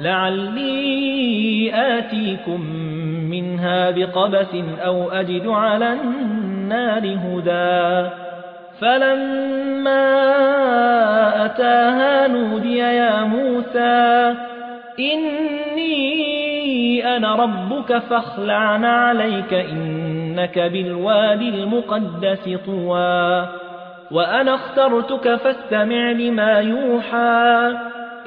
لعلي آتيكم منها بقبس أو أجد على النار هدى. فلما أتاها نودي يا موسى إني أنا ربك فاخلعن عليك إنك بالوادي المقدس طوى. وأنا اخترتك فاستمع لما يوحى.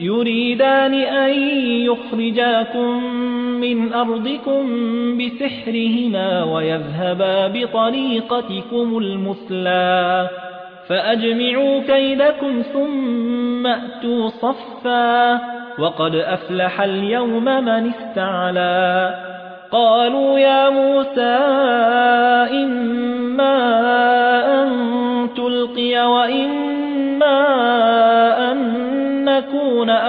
يريدان أن يخرجاكم من أرضكم بسحرهما ويذهبا بطريقتكم المثلى. فأجمعوا كيدكم ثم أتوا صفا. وقد أفلح اليوم من استعلى. قالوا يا موسى إما أن تلقي وإما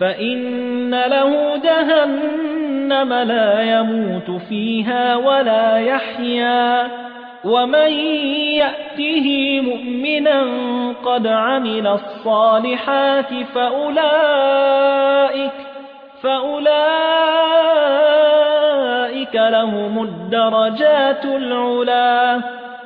فإن له جهنم لا يموت فيها ولا يحيا ومن يأته مؤمنا قد عمل الصالحات فأولئك فأولئك لهم الدرجات العلا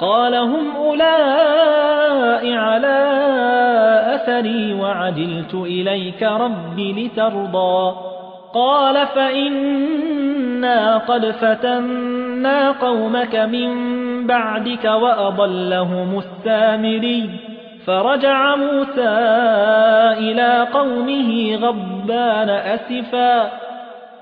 قال هم أولاء على أثري وعجلت إليك رب لترضى. قال فإنا قد فتنا قومك من بعدك وأضلهم السامري فرجع موسى إلى قومه غبان أسفا.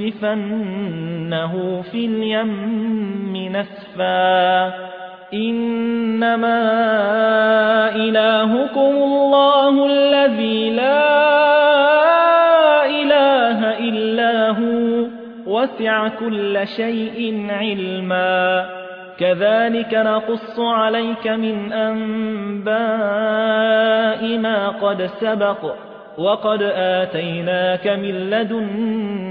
لننسفنه في اليم نسفا. إنما إلهكم الله الذي لا إله إلا هو وسع كل شيء علما. كذلك نقص عليك من أنباء ما قد سبق وقد آتيناك من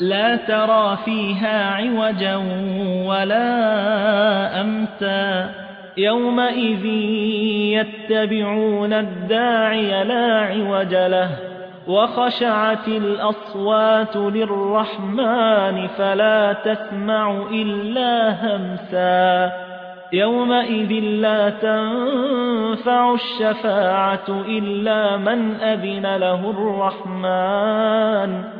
لا ترى فيها عوجا ولا أمتا يومئذ يتبعون الداعي لا عوج له وخشعت الأصوات للرحمن فلا تسمع إلا همسا يومئذ لا تنفع الشفاعة إلا من أذن له الرحمن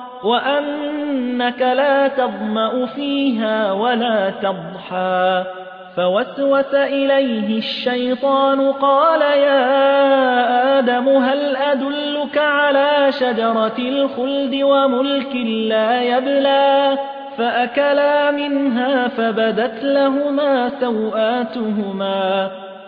وأنك لا تظما فيها ولا تضحى فوسوس إليه الشيطان قال يا آدم هل أدلك على شجرة الخلد وملك لا يبلى فأكلا منها فبدت لهما سوآتهما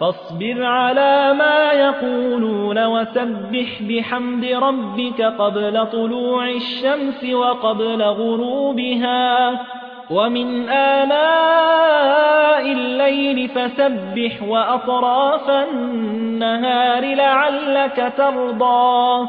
فاصبر على ما يقولون وسبح بحمد ربك قبل طلوع الشمس وقبل غروبها. ومن آلاء الليل فسبح وأطراف النهار لعلك ترضى.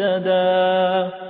اهتدى